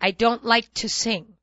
I don't like to sing.